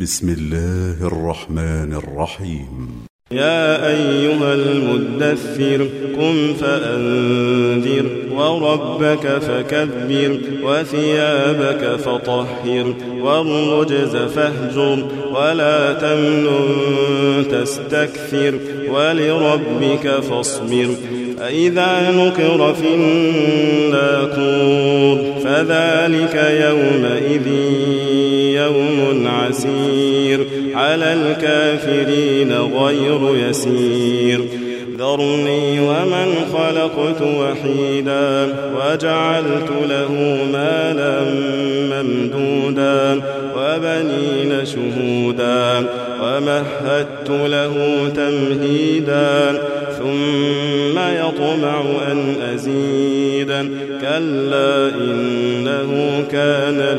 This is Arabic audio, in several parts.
بسم الله الرحمن الرحيم. يا أيها المدثر قم فأنذر وربك فكبر وثيابك فطهر والرجز فاهجر ولا تمنن تستكثر ولربك فاصبر. فإذا نقر في الناقور فذلك يومئذ يوم عسير على الكافرين غير يسير. ذرني ومن خلقت وحيدا وجعلت له مالا ممدودا وبنين شهودا ومهدت له تمهيدا ثم يطمع أن أزيدا كلا إنه كان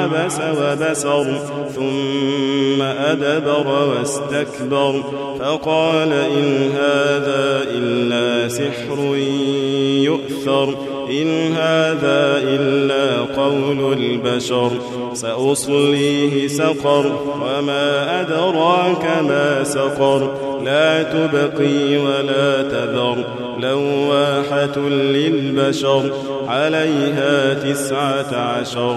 عبس وبسر ثم أدبر واستكبر فقال إن هذا إلا سحر يؤثر إن هذا إلا قول البشر سأصليه سقر وما أدراك ما سقر لا تبقي ولا تذر لواحة للبشر عليها تسعة عشر.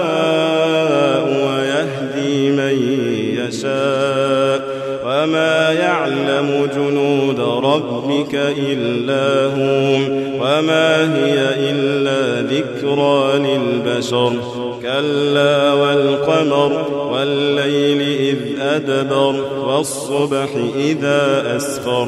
يشاء. وما يعلم جنود ربك إلا هو وما هي إلا ذكرى للبشر. كلا والقمر والليل إذ أدبر والصبح إذا أسفر.